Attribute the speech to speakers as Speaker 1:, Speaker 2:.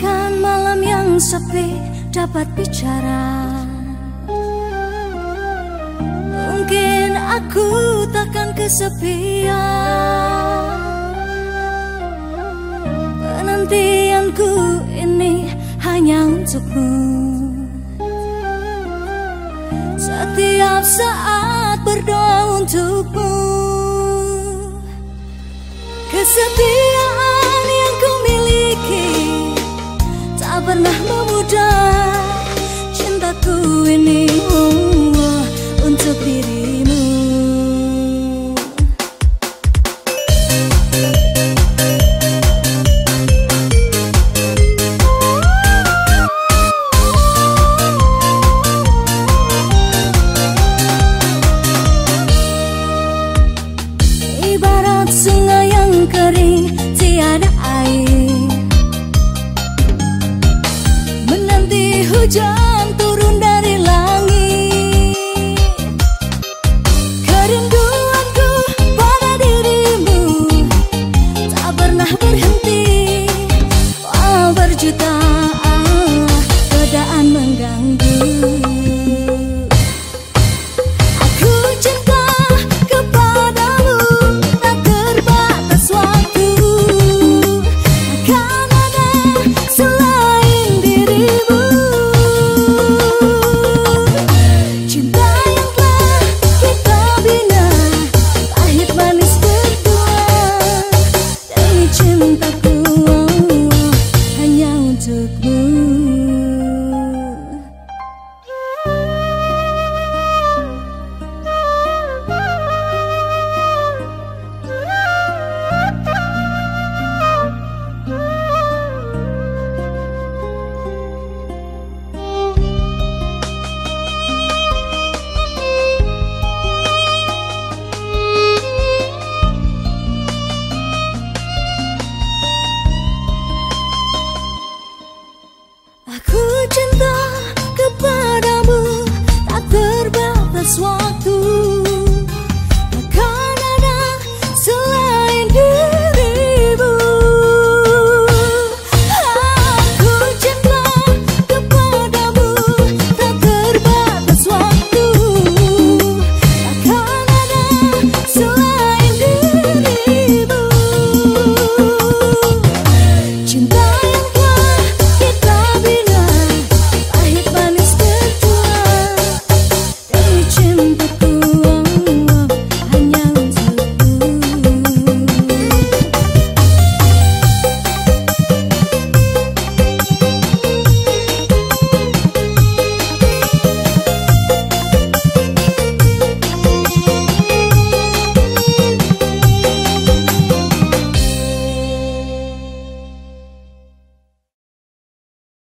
Speaker 1: yang sepi dapat bicara. Mungkin aku takkan kesepian. Penantianku ini hanya untukmu. Setiap saat berdoa untukmu. Kesetiaan pernah memudar Cintaku ini 그저 took moon.